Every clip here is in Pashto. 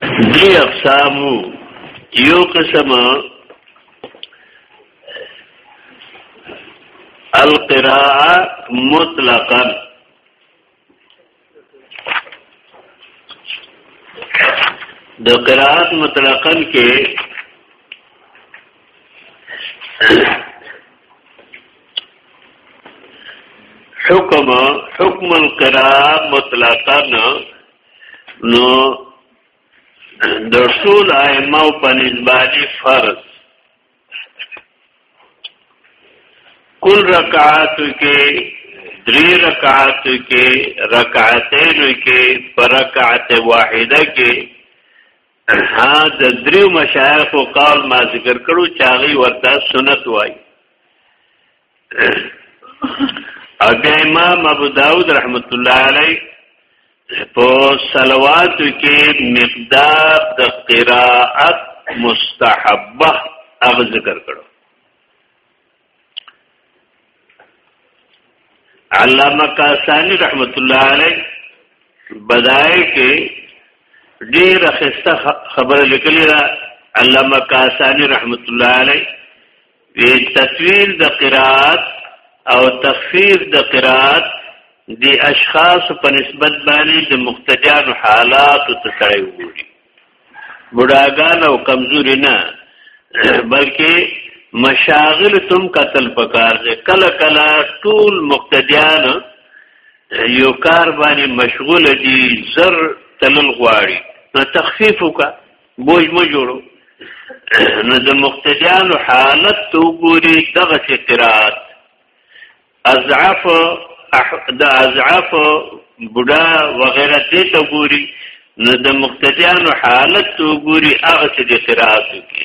دی اقسامو یو قسم القراءه مطلقا د قراءات مطلقا کې حکم حکم القراءه مطلقا نو د ټول ائمه په نسبانه فرض کل رکعات کې درې رکعات کې رکعتین کې پر رکعت واحده کې ها د دریو مشایخ او قال ما ذکر کړو چاغي ورته سنت وای او بیا امام ابو داود رحمت الله علی په صلوات کې مقدار د قراءت مستحبه هغه ذکر کړو علامه کاسانی رحمت الله علی بدای کې ډیر خسته خبره لیکلی را علامه کاسانی رحمت الله علی وی تطویل د قرات او تخفیف د قرات د اشخاص په نسبت باندې د مختجان حالات ته سره وګوري بډاګان او کمزوري نه بلکې مشاغل تم قتل پکار دي کله کله ټول مقتدیان یو کار باندې مشغول دي زر تلل غواړي نو تخفیف وکړه بوج مو جوړو نو د مقتدیانو حالت تو ګوري دغه چې قرات اضعف د اضعف بوډا وغیرہ دې ته ګوري نو د مقتدیانو حالت تو ګوري هغه چې د قرات کې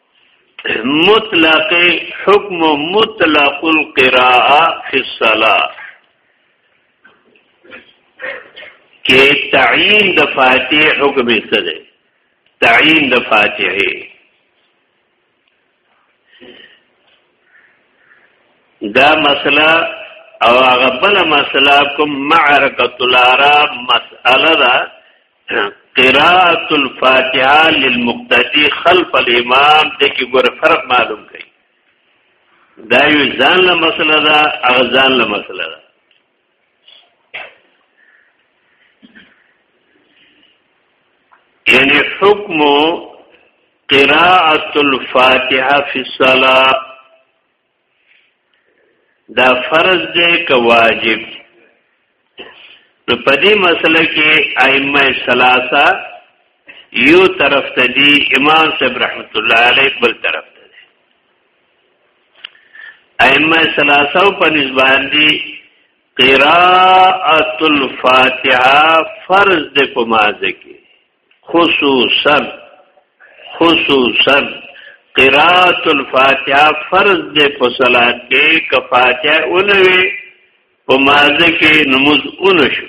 مطلق حکم مطلق القراءه فی الصلاه کې تعین د فاتحه حکم څه دی تعین د فاتحه دا مسله او هغه بل مسله کوم معرکۃ الاراب مسأله ده قراءت الفاتحه للمقتدی خلف الامام د کی ګور فرق معلوم کړي دا یو ځان له مسله ده هغه ځان له مسله ده یعنی حکم قراءت الفاتحه فی الصلاه دا فرض دی که واجب نو په دې مسله کې ائمه ثلاثه یو طرف ته دی امام صاحب رحمت الله علیه بل طرف ته دی ائمه ثلاثه په نسبت دی قراءت الفاتحه فرض ده په مازه کې خصوصا خصوصا قرات الفاتحه فرض ده په صلات کې کفاتحه اولوي په مازه کې نماز اونشو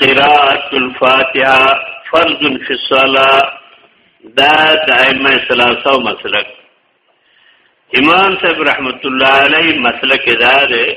قرات الفاتحه فرض فی الصلاه دا د ائمه ثلاثه مسلک امام صاحب رحمت الله علیه مسلک دا ده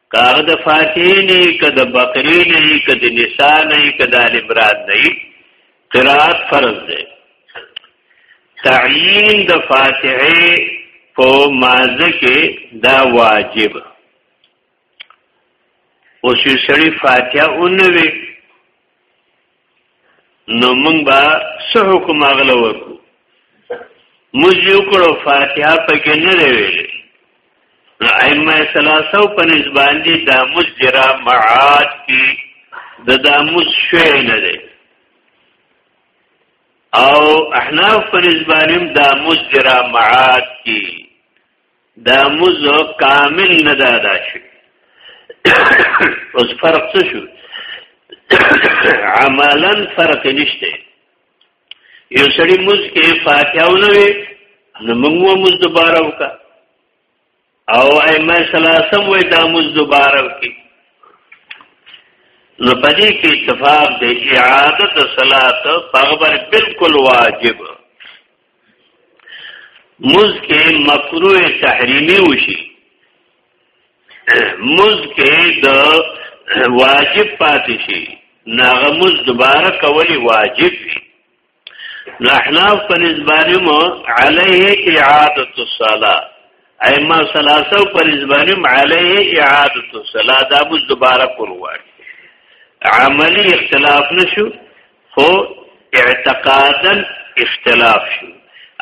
کاغه د فاتحه نه کد بقره نه کد نساء نه کد ال عمران نه قرات فرض ده تعین د فاتحه په مازه کې دا واجب اوس یې سړی فاتحه اونوي نو موږ به څه حکم اغله وکړو موږ یو کړو فاتحه پکې نه دی ویلې ائمه ثلاثه په نسبت دي د مجرا معاد کی د داموس شوی نه دی او احناف په نسبت هم د مجرا معاد کی دا موز کامل نه دا ادا شي اوس فرق څه شو عملا فرق نشته یو سړی موز کې فاتحه ونوي نو موږ موز دوباره وکا او ائمه ثلاثه وې دا موز دوباره وکي نو پدې کې اتفاق دی اعاده صلات په خبر بالکل واجب مز کې مکروه تحریمی وشي مز کې د واجب پاتې شي ناغه مز دوباره کولی واجب وي نحناف په نسبانه مو علیه اعاده الصلاه ائمه ثلاثه په نسبانه مو علیه اعاده الصلاه دا مز دوباره کول غواړي عملی اختلاف نشو خو اعتقادا اختلاف شو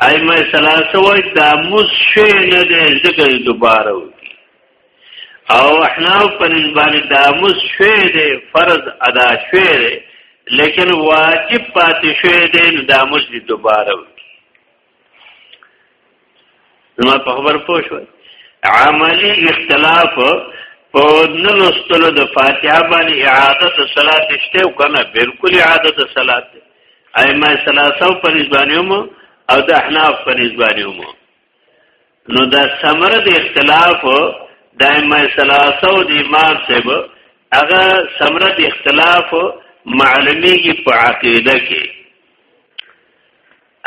ائمه ثلاثه وای دا موس شی نه دی ذکر دوباره وکي او احنا په باندې دا موس شی دی فرض ادا شی دی لیکن واجب پاتې شی دی دا موس دی دوباره وکي ما په خبر پوه شو عملی اختلاف په نلوستلو د فاتحه باندې اعاده د صلات شته او کنه بالکل اعاده د صلات ائمه ثلاثه په نسبانیوم او د احناف په نسبانیوم نو دا ثمره د اختلاف د ائمه ثلاثه او د امام صاحب هغه ثمره د اختلاف معلومیږي په عقیده کې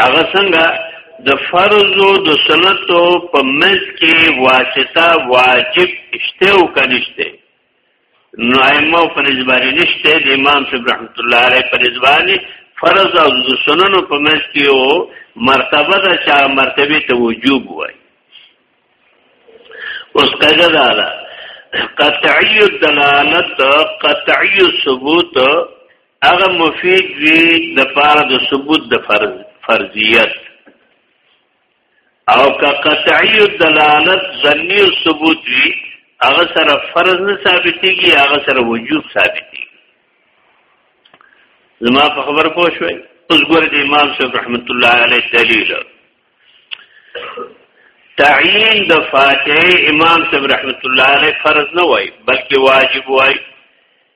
هغه څنګه د فرض او د سنت په منځ کې واسطه واجب شته او کنيشته نو ائمه په نسباري نشته د امام صاحب رحمت الله علیه په نسباري فرض او د سنن په منځ کې او مرتبه د چا مرتبه ته وجوب وای اوس قاعده ده قطعی الدلالت قطعی الثبوت هغه مفید وی د پاره د ثبوت د فرض فرضیت او که قطعی دلالت ظنی او ثبوت وی هغه سره فرض نه ثابتېږي هغه سره وجوب ثابتېږي زما په خبر پوه شوي اوس ګور د امام صاحب رحمت الله علیه دلیل تعین د فاتحه امام صاحب رحمت الله علیه فرض نه وای بلکې واجب وای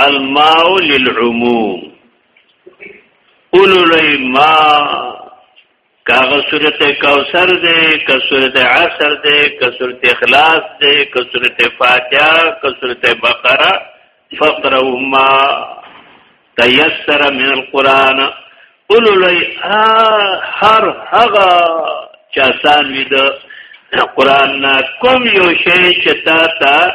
الماء للعموم اولو لئی ما کاغه صورت کوثر دی که صورت عصر دی که صورت اخلاص دی که صورت فاتحه که صورت بقره فقروا ما تيسر من القران اولو لئی هر هغه چاسان وی د قران نه کوم یو شی چې تا ته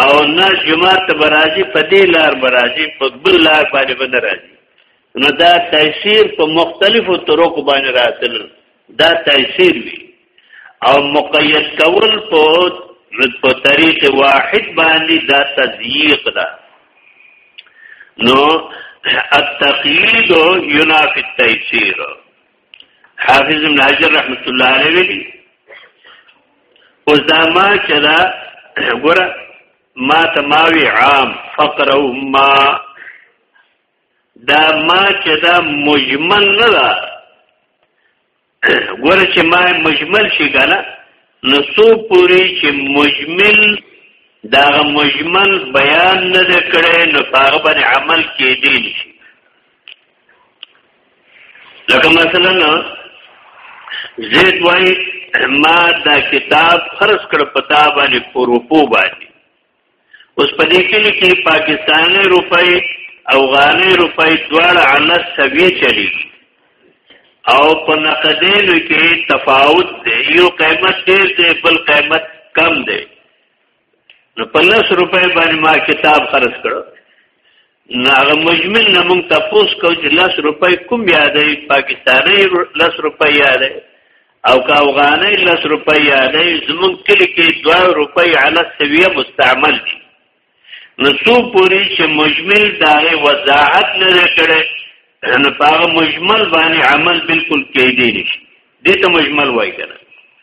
او نه جمعه ته برازي په دې لار برازي په بل لار باندې باندې راځي نو دا تاثیر په مختلفو طرق باندې راتل دا تاثیر وي او مقید کول په په طریق واحد باندې دا تضییق ده نو التقیید ینافی التیسیر حافظ ابن حجر رحمت الله علیه ویلي اوس دا ما چې دا ګوره ما ته ماوي عام فقر او ما دا ما چې دا مجمل نه ده ګوره چې ما مجمل شي کنه نو څو پوری چې مجمل دا مجمل بیان نه کړي نو هغه باندې عمل کې دی نشي لکه مثلا زید وای ما دا کتاب فرض کړ پتا باندې پروپو باندې اوس په دې کې کې پاکستاني روپۍ افغاني روپۍ دواړه عنصر سوي چلی او په نقدینو کې تفاوت دی یو قیمت ډیر دی بل قیمت کم دی نو په لس روپۍ باندې ما کتاب خرڅ کړو نو هغه مجمل نه مونږ تاسو کو چې لس روپۍ کوم یادې پاکستاني لس روپۍ یادې او که افغاني لس روپۍ یادې زمونږ کلی کې دوا روپۍ علی سویه مستعمل دي نو څو پوری چې مجمل داغه وضاحت نه کړي نو په مجمل باندې عمل بالکل کېدی نشي دې ته مجمل وای کنه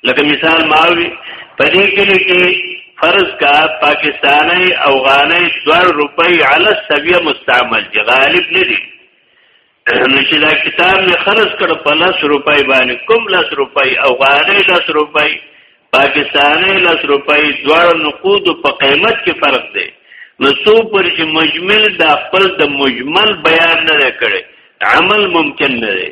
لکه مثال ماوي په دې کې کې فرض کا پاکستاني افغاني 2 روپۍ علی سویه مستعمل دي غالب نه دي نو چې دا کتاب نه خرج کړ په لس روپۍ باندې کوم لس روپۍ افغاني لس روپۍ پاکستاني لس روپۍ دوه نقود په قیمت کې فرق دی نو څو پر چې مجمل دا خپل د مجمل بیان نه کړي عمل ممکن نه دی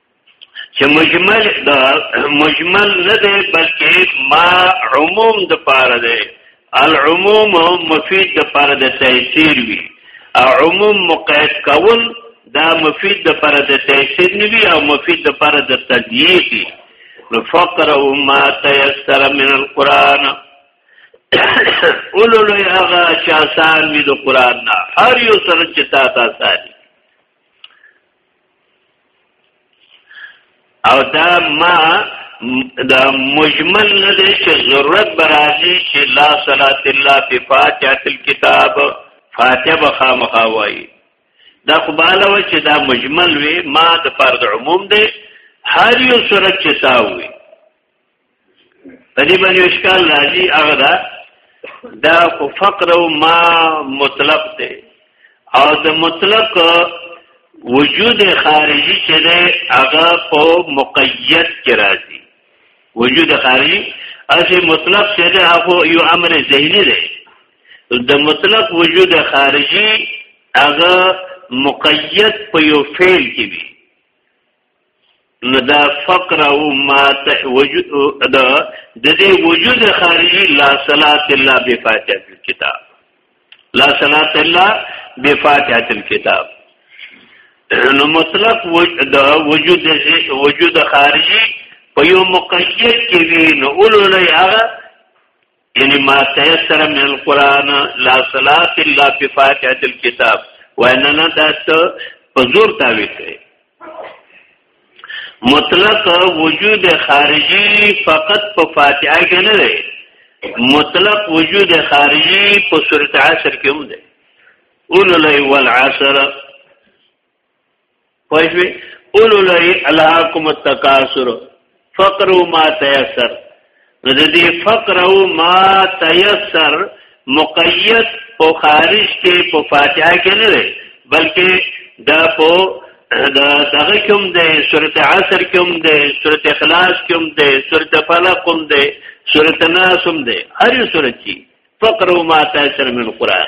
چې مجمل دا مجمل نه دی بلکې ما عموم د پاره دی العموم مفید د پاره د تیسیر وی او عموم مقید کول دا مفید د پاره د تیسیر نیوی او مفید د پاره د تدییق نو فقر او ما تیسر من القران اولو لوی هغه چې آسان وي د قران نه هر یو سره چې تا ته آسان او دا ما دا مجمل نه دی چې ضرورت برازي چې لا صلات الله په فاتحه الكتاب فاتحه بخامخا وایي دا خو بالا و چې دا مجمل وي ما د فرض عموم دی هر یو صورت چې تاوي په دې باندې اشکال راځي هغه دا دا خو فقر او ما مطلق دی او د مطلق وجود خارجي چې دی هغه په مقید کې راځي وجود خارجي اسی مطلق چې دی هغه یو امر ذهني دی د مطلق وجود خارجي هغه مقید په یو فعل کې وي نو دا فقر او ما وجود دا د دې وجود خارجي لا صلات الا بفاتحه الكتاب لا صلات الا بفاتحه الكتاب نو مطلق وجود وجود وجود خارجي په یو مقید کې وی نو اولو نه هغه یعنی ما تیسر من القرآن لا صلاة الا بفاتحة الكتاب ویننا داست پزور تاوی کئی مطلق وجود خارجی فقط په فاتحه کې نه دی مطلق وجود خارجی په سورۃ عصر کې هم دی اول لای والعصر پښوی اولو لري الهاکم التکاثر فقر ما تيسر نو د دې فقر او ما تيسر مقید په خارج کې په فاتحه کې نه دی بلکې دا په دا دغه کوم دی سورته عصر کوم دی سورته اخلاص کوم دی سورته فلق کوم دی سورته ناس کوم دی هر یو سورته فقر ما تيسر من القران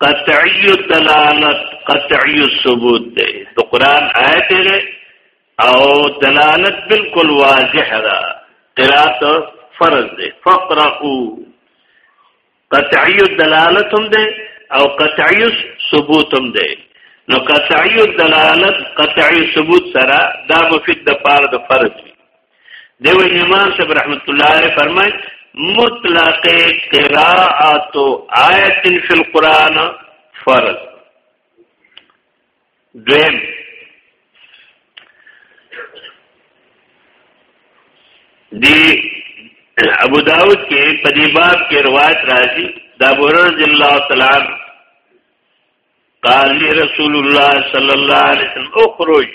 قطعی دلالت قطعی ثبوت دی د قران آیت دی او دلالت بالکل واضح ده قرات فرض دی فقرؤ قطعی دلالت هم دی او قطعی ثبوت هم دی نو قطعی دلالت قطعی ثبوت سره دا مفید د پاره د فرض دیو امام صاحب رحمت الله علیه فرمای مطلق قراءت آیت فی القرآن فرض دویم دی ابو داود کې په دې باب کې روایت راځي دا بورر رضی الله تعالی قال رسول الله صلی الله علیه وسلم اخرج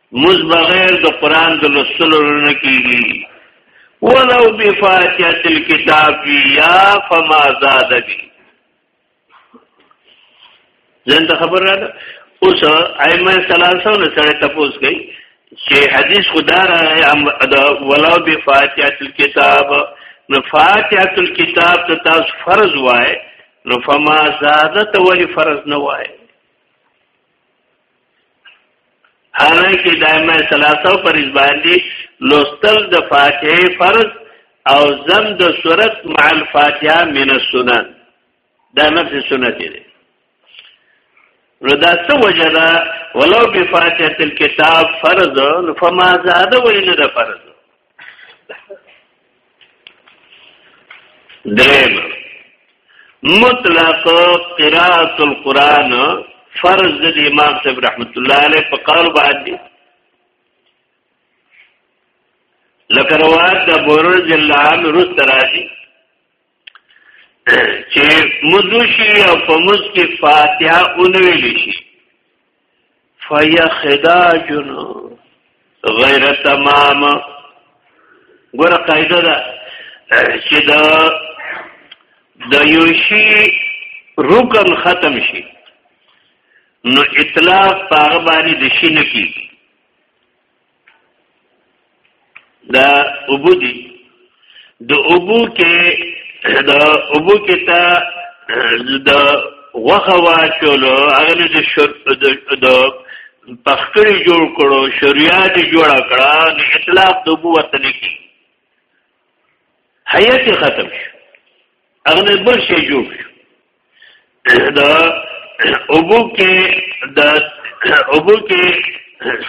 مز بغیر د قران د لوستلو نه کیږي ولو بفاتحه الكتاب یا فما زاد بی زنده خبر را ده اوس ائمه ثلاثه نه سره تپوس گئی چې حدیث خدا را ولو بفاتحه الكتاب نو فاتحه الكتاب ته تاسو فرض وای نو فما زاد ته ولی فرض نه وای هغه کې دایمه ثلاثه پر باندې لوستل د فاتحه فرض او زم د سورت مع الفاتحه من السنن دا نفس سنت دی نو دا څه وجه ده ولو بفاتحه الكتاب فرض فما زاد ویل ده فرض دریم مطلق قراءت القرآن فرض د امام صاحب رحمت الله علیه په قول باندې لکه روایت د بورر جلال رس راځي چې مزوشي او په مز کې فاتحه اونوي لشي فیا خداج غیر تمام ګوره قاعده ده چې دا د یو شی رکن ختم شي نو اطلاق په هغه باندې د شي نه کیږي دا اوبو دي د اوبو کې دا اوبو کې تا د غوخه واچولو هغه د شر د پخکړی جوړ کړو شریعت جوړ کړه نو اطلاق د اوبو وطن کې حیات ختم شو هغه بل شي جوړ شو دا اوبو کې دا اوبو کې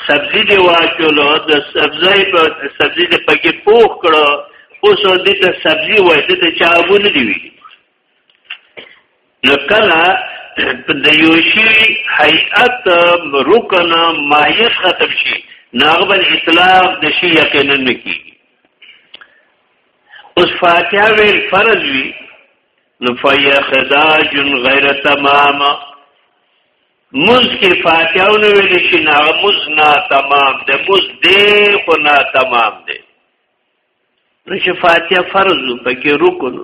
سبزی دی واچولو د سبزی په سبزی دی پکې پوخ کړو اوس دې ته سبزی وای دې ته چاغو نه دی وی نو کله د یوشي هيئت رکن ماهیت ختم شي ناغبل اطلاق د شي یقینا نکی اوس فاتحه ویل فرض وی نو فیخداج غیر تمام مز کې فاتحه نو ویل شي نه مز نه تمام ده مز دې خو نه تمام ده نو چې فاتحه فرض پکې رکن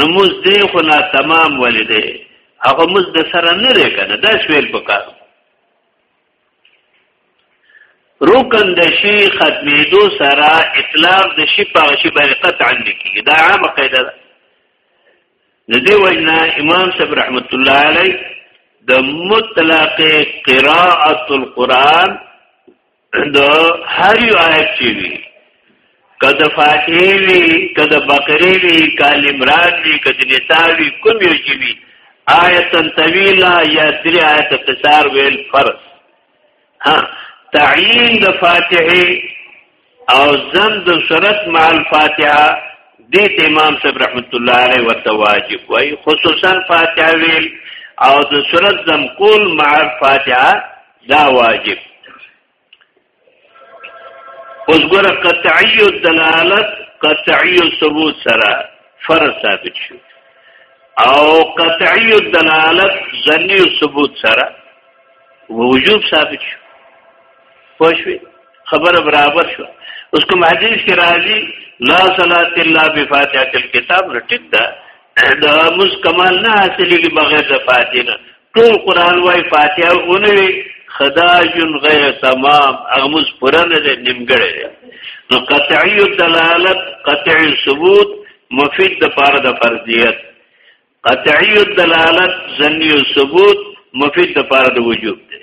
نو مز دې خو نه تمام ولې ده هغه مز د سره نه لري کنه دا شویل پکار رکن د شی ختمېدو سره اطلاق د شی په شی باندې قطعا نکي دا عامه قاعده ده د دې وجنا امام صاحب رحمت الله علی د مطلق قراءه القرآن د هر یو آیت چې وی کد فاتحه وی کد بقره وی کال عمران وی کد نساء وی کوم یو چی وی آیت طویلا یا دری آیت قصار ویل فرض ها تعین د فاتحه او زم د سورت مع الفاتحه دې امام صاحب رحمت الله علیه ورته واجب وای خصوصا فاتحه ویل او د سورت زم کول مع الفاتحه دا واجب اوس ګره قطعی دلالت قطعی ثبوت سره فرض ثابت شو او قطعی دلالت ظنی ثبوت سره وجوب ثابت شو پښوی خبره برابر شو اوس کوم حدیث کې راځي لا صلات الا بفاتحه الكتاب رټک دا د مز کمال نه حاصلېږي بغیر د فاتحه ټول قران وای فاتحه اونوي خدا جن غیر تمام اغمز پوره نه دی نیمګړی دی نو قطعی دلالت قطعی ثبوت مفید د پاره د فرضیت قطعی دلالت ظنی ثبوت مفید د پاره د وجوب دی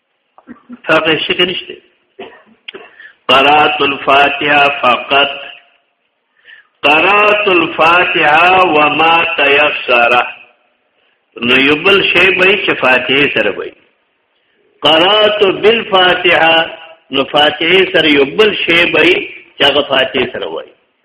هغه شي کې نشته قرات الفاتحه فقط قرات الفاتحه وما تيسر نو یبل شی به چې فاتحه سره وي قرات بالفاتحه نو فاتحه سره یبل شی به چې هغه فاتحه سره وي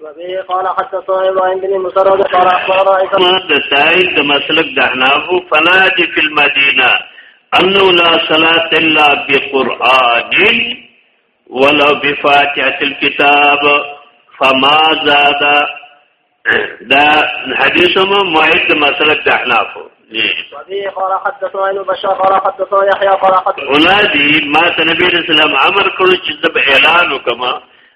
وبه قال حتى صاحب عند المسرد قال اخبرنا عيسى د تایید د مسلک د حنافو فنادي فی المدینه انه لا صلاه الا بقران ولو بفاتحه الكتاب فما زاد دا حدیث مو معید د مسلک د حنافو وبه قال حدثنا ابن بشار قال حدثنا يحيى قال حدثنا اولادي ما نبی رسول الله امر کړو چې د اعلان وکما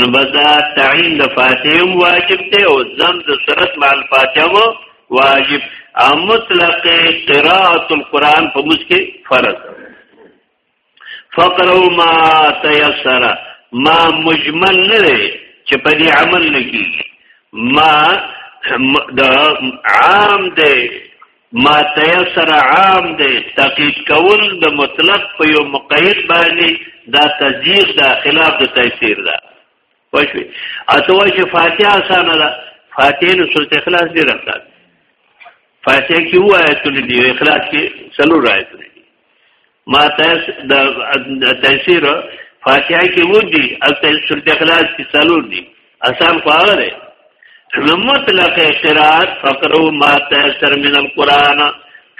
نو بدا تعین د فاتحم واجب دی او زم د سرت مع الفاتحه واجب او مطلق قراءت القرآن په مسکه فرض فقرو ما تیسر ما مجمل نه دی چې په دې عمل نه کیږي ما د عام دی ما تیسر عام دی تقید کول د مطلق په یو مقید باندې دا تزیق دا خلاف د تیسیر دا وشوی اته وای چې فاتحه آسانه ده فاتحه نو سورته اخلاص دی راځه فاتحه کې وایته دی اخلاص کې څلور راځي ما تاسو د تفسیر فاتحه کې وو دي او تفسیر د اخلاص کې څلور دي اسان خو هغه دی نو مطلق قرات فقرو ما تاسو من القران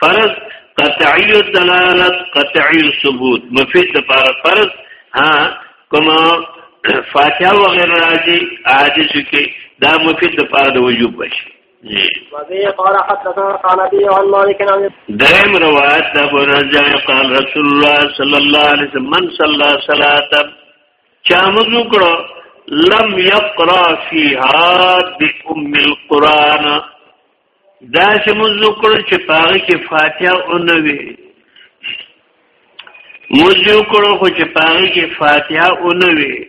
فرض قطعی الدلالت قطعی الثبوت مفید لپاره فرض ها کومه فاتحه وغیرہ راځي عاجز کې دا مفید لپاره د وجوب بشي درم روایت دا برجع قال رسول الله صلی الله علیه وسلم من صلى صلاه چا مزو کړو لم يقرا فيها بام القران دا چې مزو کړو چې پاره کې فاتحه او نوې مزو کړو خو چې پاره کې فاتحه او نوې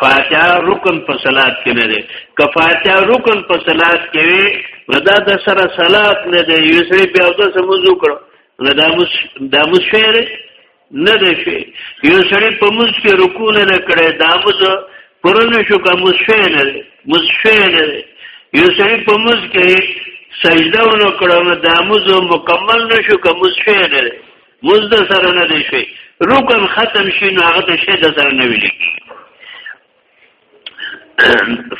فاتحه رکن په صلات کې نه دی که فاتحه رکن په صلات کې وي نو دا د سره صلات نه دی یو سړي بیا د سمزو کړو نو دا مس دا مس شعر نه دی شي یو سړي په مس کې رکوع نه کړي دا مس پرونه شو کا مس شعر نه دی مس شعر نه دی یو سړي په مس کې سجده ونه کړو نو دا مس مکمل نشو کا مس شعر نه دی مزد سره نه دی شي رکن ختم شي نو هغه ته شي د سره نه ویل کی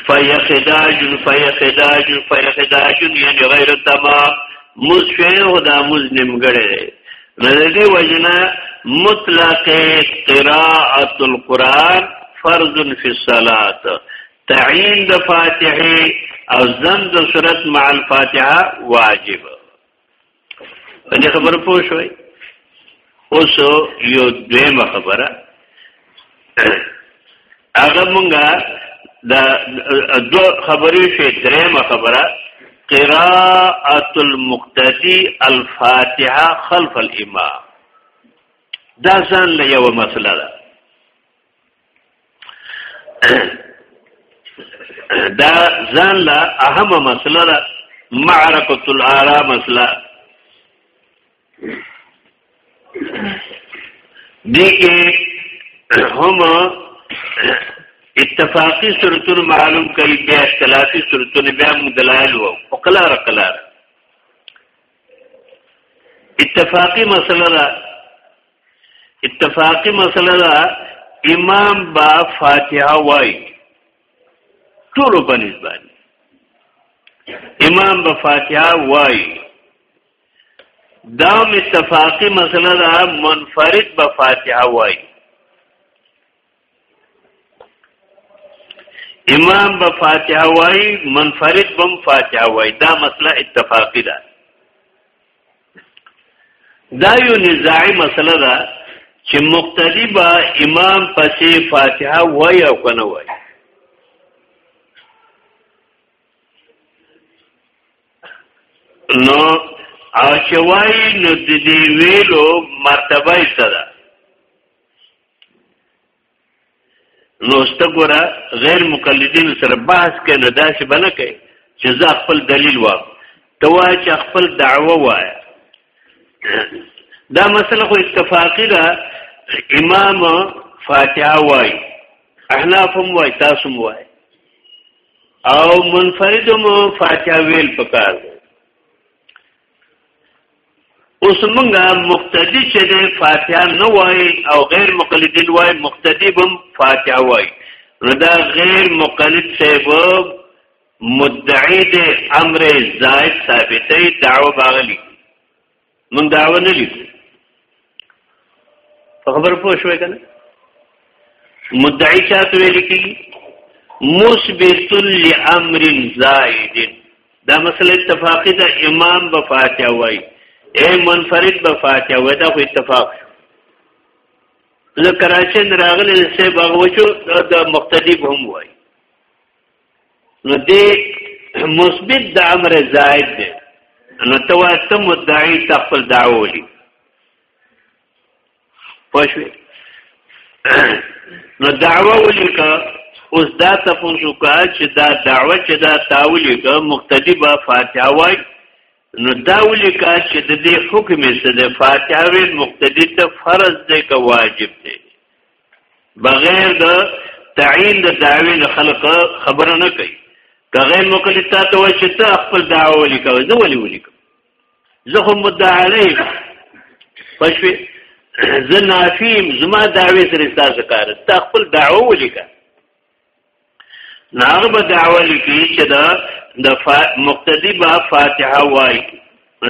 فیخداج فیخداج فیخداج یعنی غیر تمام مز شوی او دا مز نیمګړی نو د دې وجنه مطلق قراءت القرآن فرض فی الصلاۃ تعین د فاتحه او زم د صورت مع الفاتحه واجب په دې خبره پوه شوي اوس یو دیمه خبره هغه مونږه د دو خبرې شي دریمه خبره قراءت المقتدی الفاتحه خلف الامام دا ځان له یو مسله ده دا ځان لا اهمه مسله ده معرکه الارا مسله دې کې هم اتفاقی صورتون معلوم کوي بیا اختلافي صورتون بیا مدلال وو او قلار قلار اتفاقی مسله ده اتفاقی مسله ده امام با فاتحه وای ټول په نسبت امام با فاتحه وای دا اتفاقی مسله ده منفرد با فاتحه وای امام به فاتحه وای منفرد بم فاتحه وای دا مسله اتفاقی ده دا یو نزاعی مسله ده چې مقتدی با امام پسې فاتحه وای او کنه وای نو او چې وای نو د دې ویلو مرتبه یې سره نو استګورا غیر مقلدین سره بحث کوي نه داسې بنه کوي چې زه خپل دلیل وایم ته وایې چې خپل دعوه وایې دا مسله خو اتفاقی ده امام فاتحه وایي احناف هم وایي تاسو هم وایي او منفرد هم فاتحه ویل پکار دی اوس موږ مقتدی چې فاتحه نه وای او غیر مقلدین وای مقتدی بم فاتحه وای نو دا غیر مقلد صاحب مدعی د امر زائد ثابتې دعوه باغلی من دعوه نه لیکو په خبر پوه شوې کنه مدعی چاته ویل کی مثبت لامر زائد دا مسله اتفاقی دا امام به فاتحه وای اے منفرد به فاتحه وای دا خو اتفاق ذکر اچن راغله سه باغوچو د مقتدی هم وای نو دې مثبت د امر زائد دی نو ته وا ته مدعی ته خپل دعوه ولي پښوی نو دعوه ولي کا اوس دا تاسو کا چې دا دعوه چې دا تاولي کا مقتدی با فاتحه وای نو دا ولي کا چې د دې حکم څه د فاتحه وی مقتدی ته فرض دی کا واجب دی بغیر د تعین د دعوی نه خلق خبره نه کوي که غیر مقلد تا ته وایي چې ته خپل دعوه ولیکه زه ولې ولیکم زه خو مدعا علیه پښوی زه نافیم زما دعوی سره تاسو کار ته خپل دعوه ولیکه ناغه به دعوه لیکي چې دا د فا... مقتدی با فاتحه وای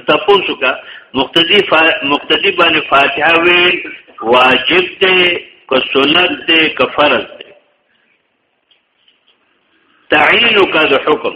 تاسو کا مقتدی فا... مقتدی باندې فاتحه ویل واجب دی که سنت دی که فرض دی تعین کا د حکم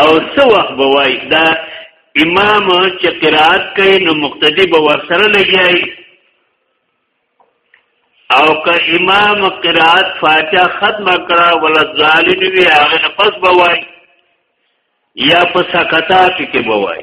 او څو وخت به وای دا امام چې قرات کوي نو مقتدی به ورسره لګیای او که امام قرات فاتحه ختم کړه ولا ظالم وی هغه پس به وای یا په سکتات کې به وای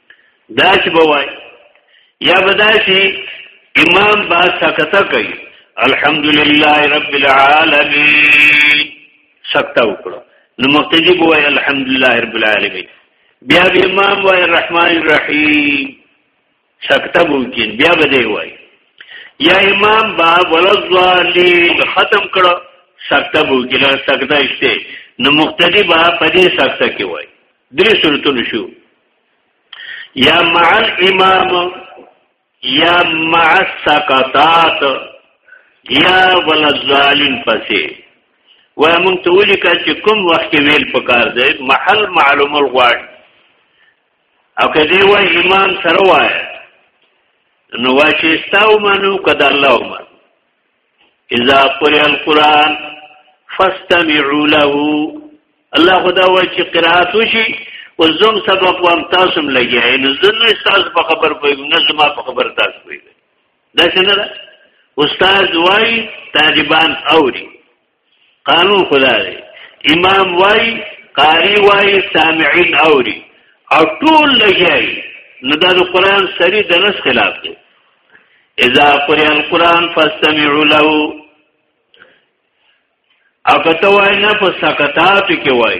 دا چې بوای یا بداشي امام با سکته کوي الحمدلله رب العالمین سکته وکړو نو مقتدی بوای الحمدلله رب العالمین بیا به امام وای الرحمن الرحیم سکته ممکن بیا به دی وای یا امام با ولذالین ختم کړو سکته ممکن سکته اشته نو مقتدی با پدې سکته کې وای درې صورتونه شو یا مع الامام یا مع السقطات یا ولذالین پسې وای مونږ ته ولیکل چې کوم وخت ویل پکار دی محل معلوم الغواړ او کدی وای امام سره وای نو وای چې استاو منو کده الله ومن اذا قرئ القرآن فاستمعوا له الله خدا وایي چې قرات وشي او زم سبق وام تاسو هم لګیا نو زنه تاسو په خبر پوهیږم نه زما په خبر تاسو پوهیږئ دا څنګه ده استاد وایي طالبان اوري قانون خدا دی امام وای قاری وای سامعین اوري او ټول لګیای نو دا د قران سری د نس خلاف دی اذا قرئ القران فاستمعوا له او کته وای نه په سکتات کې وای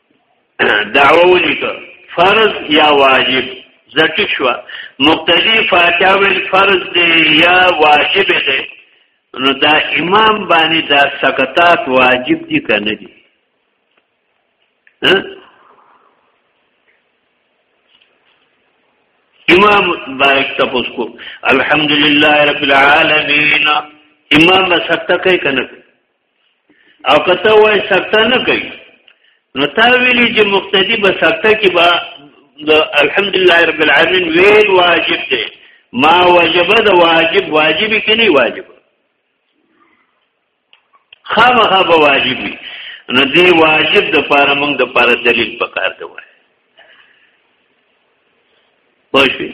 دعوه ولیکه فرض یا واجب زټی شو مقتدی فاتحه ویل فرض دی یا واجب دی نو دا امام باندې دا سکتات واجب دي کنه دي امام بارک تپوس کو الحمدلله رب العالمین امام سکتا کوي کنه او کته وای سکته نه کوي نو تا ویلی چې مقتدی به سکته کې با د الحمدلله رب العالمین ویل واجب دی ما وجب د واجب واجب کې نه واجب خامخا به واجب وي نو دی واجب د پاره موږ د پاره دلیل پکار دی وای پوه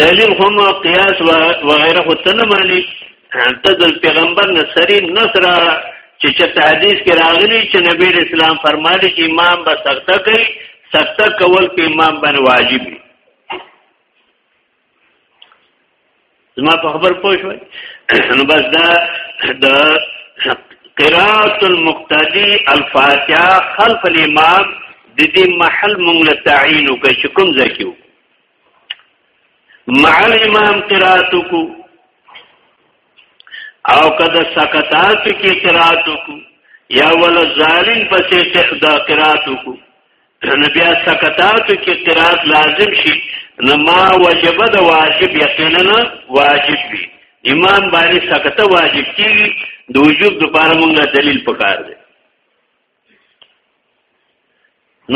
دلیل هم قیاس و غیره خو ته نه مانی ته د پیغمبر نه سری نصر چې چې حدیث کې راغلی چې نبی اسلام فرمایلی چې امام به سخته کوي سخته کول په امام باندې واجب دی زما په خبر پوه شوي نو بس دا د قرات المقتدی الفاتحه خلف الامام د دې محل مونږ له تعین وکړ چې کوم ځای کې مع الامام قرات کو او کده سکتات کې قرات کو یا ول ظالم پسې دا قرات کو نو بیا سکتاتو کې قرات لازم شي نو ما وجب د واجب یقینا واجب وي امام باندې سکت واجب کیږي د وجوب لپاره موږ دلیل پکار دی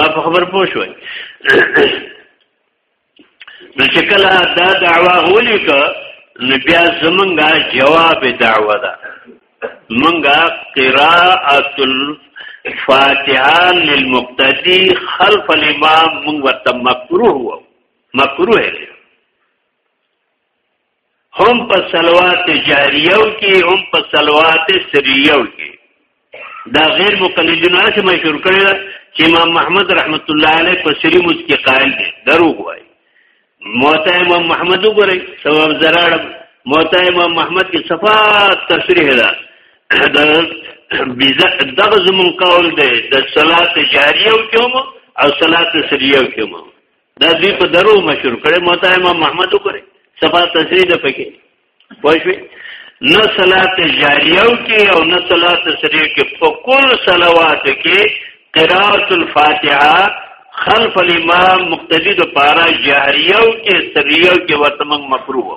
ما په خبر پوه شوي نو چې کله دا دعوا ولیک نو بیا زمونږه جواب دعوا ده مونږه قراءت الفاتحه للمقتدی خلف الامام مونږ ورته مکروه وو مکروه دی هم په صلوات جاریو کې هم په صلوات سریو کې دا غیر مقلدینو هڅه مشهور کړی دا چې امام محمد رحمت الله علیه په سری مز کې قائل دی دروغ وایي موتا امام محمد وګورئ سبب زراړ موتا امام محمد کې صفات تصریح ده دغه زمون قول دی د صلات جاریو کې هم او صلات سریو کې هم دا دوی په درو مشهور کړي موتا امام محمد وکړي صفا تصریح ده پکې پوښوي نه صلات جاریو کې او نه صلات تصریح کې په کل صلوات کې قرات الفاتحه خلف الامام مقتدی د پارا جاریو کې سریو کې ورته موږ مکروه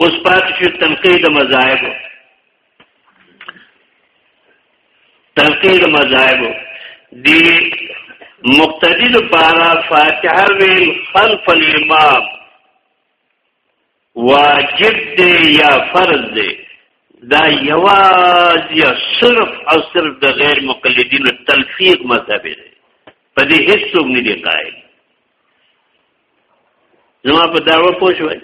اوس پاتې شو تنقید مذاهب تنقید مذاهب دی مقتدی لپاره فاتحه ویل خلف الامام واجب دی یا فرض دی دا یواز یا صرف او صرف د غیر مقلدینو تلفیق مذهب دی په دې هیڅ څوک نه دی قائل زما په دعوه پوه شوئ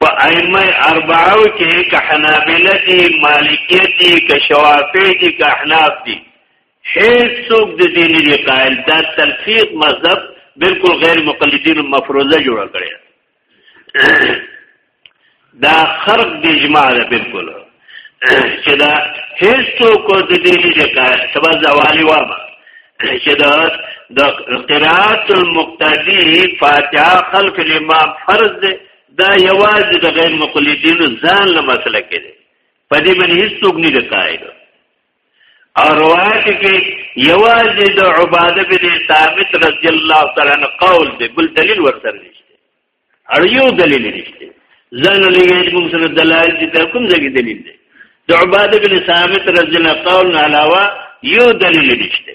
په ائمه اربعو کې که حنابلة دي مالکیه دي که شوافی دي که احناف دي هیڅ څوک د دې نه دي قائل دا تلفیق مذهب بالکل غیر مقلدین مفروضه جوړه کړی دا خرق د اجماع ده بالکل چې دا هیڅ څوک د دې نه کار سبا زوالي وامه چې دا د قرات المقتدی فاتحه خلف الامام فرض ده دا یوازې د غیر مقلدینو ځان له مسله کې ده په دې باندې هیڅ څوک نه قائل او روایت کې یوازې د عباده بن ثابت رضی الله تعالی عنہ قول دی بل دلیل ورته نشته اړ یو دلیل نشته ځان لګید موږ سره دلایل دي تر کوم ځای دلیل دی د عباده بن ثابت رضی الله قول نه علاوه یو دلیل نشته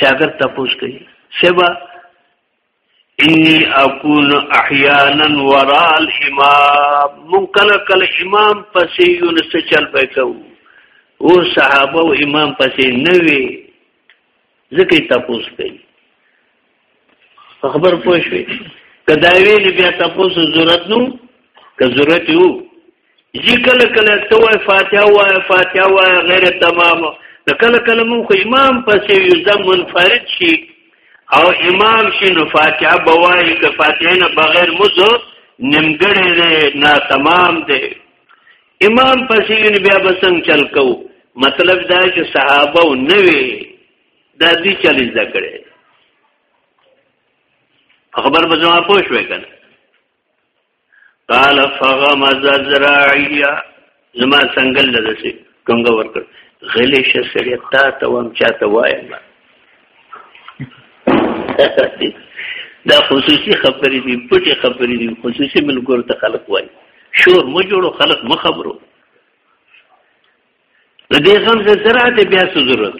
شاګرد تاسو کوي سبا انی اكون احيانا ورا الامام من کله کله امام پسې یو نس چل پکاو او صحابه او امام پسې نه وي ځکه تاسو کوي خبر پوه شوې که دا ویل بیا تاسو ضرورت نو که ضرورت یو جی کله کله ته وای فاتحه وای فاتحه وای غیر تمام نو کله کله مون خو امام پسې یو ځم منفرد شي او امام شي نو فاتحه بوای که فاتحه نه بغیر مزو نیمګړی دی نا تمام دی امام پسې بیا بسنګ چل کو مطلب دا چې صحابه نوې دا دوی چل زده کړي خبر به زما پوه شوې کنه قال فغمز ذراعيا زما څنګه لدسي ټنګه ورکړ غلې شه سړی تا ته وم چاته وایم دا خصوصي خبرې دي پټې خبرې دي خصوصي ملګرو ته خلق وایي شور مو جوړو خلق مخبرو د دې غم څه سره ته بیا څه ضرورت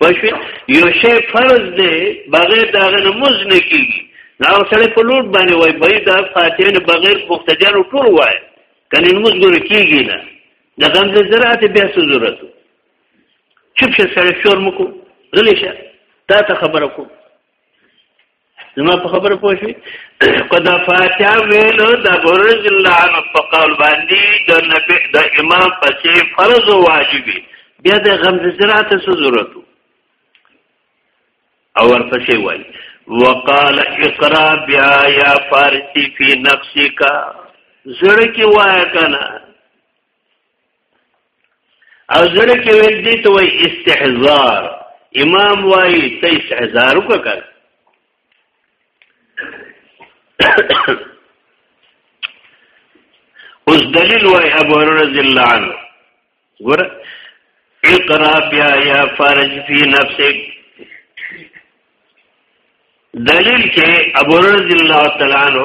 پښې یو شی فرض دی بغیر دا غنه موز نه کیږي دا سره په لوټ باندې وای به دا فاتحه نه بغیر مختجر ټول وای کنه موز ګور کیږي نه د غم څه سره ته بیا څه ضرورت چپ شه سره شور مکو غلی شه تا ته خبره کوم زما په خبره پوه شوي که د فاتحه ویلو د برج الله نو په قول باندې د نبی د امام پسې فرض او واجب بیا د غم زرات څه ضرورت او ورپسې وایي وقال اقرا بیا یا فارسی فی نفسک زړه کې وای کنه او زړه کې ویل دي ته وای استحزار امام وای ته استحزار وکړه اوس دلیل وای ابو هرره رضی الله عنه ګور اقرا بیا یا فرج فی نفسک دلیل کې ابو هرره رضی الله تعالی عنہ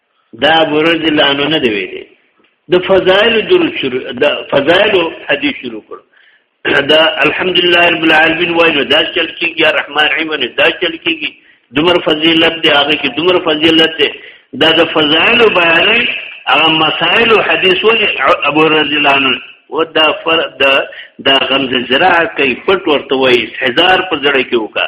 دا ورځ لانو نه دی ویلي د فضائل درود شروع د فضائل حدیث شروع کړ دا الحمدلله رب العالمین وایو دا چل کیږي الرحمن الرحیم دا چل کیږي دمر فضیلت دی هغه کې دمر فضیلت دی دا د فضائل بیان هغه مسائل حدیث ول ابو رضی الله عنه و دا فر دا دا غمز زرا کوي پټ ورته وایي هزار په زړه کې وکړه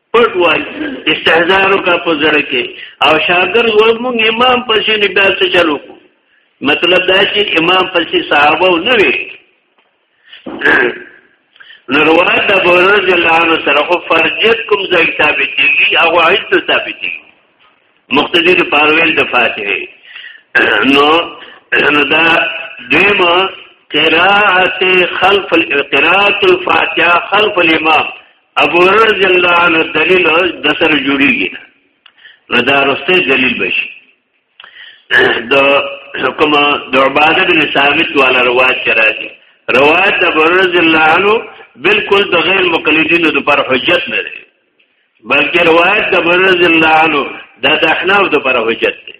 پټ وای استهزار کا په زړه کې او شاګرد وای مونږ امام پسې نه بیا څه چلو کو مطلب دا چې امام پسې صحابه نه وي نو روایت د ابو هريره رضی الله عنه سره خو فرجت کوم ځای ثابت دي او عید ثابت دي مقتدی د پارویل د فاتحه نو نو دا دیمه قراءت خلف القراءه الفاتحه خلف الامام ابو هريره رضی الله عنه دلیل د سر جوړیږي نو دا رسته دلیل بشي د حکم د عباده بن ثابت والا روایت کرا دي روایت د ابو هريره رضی الله عنه بالکل د غیر مقلدینو د پر حجت نه دی بلکې روایت د ابو هريره رضی الله عنه د احناف د پر حجت دی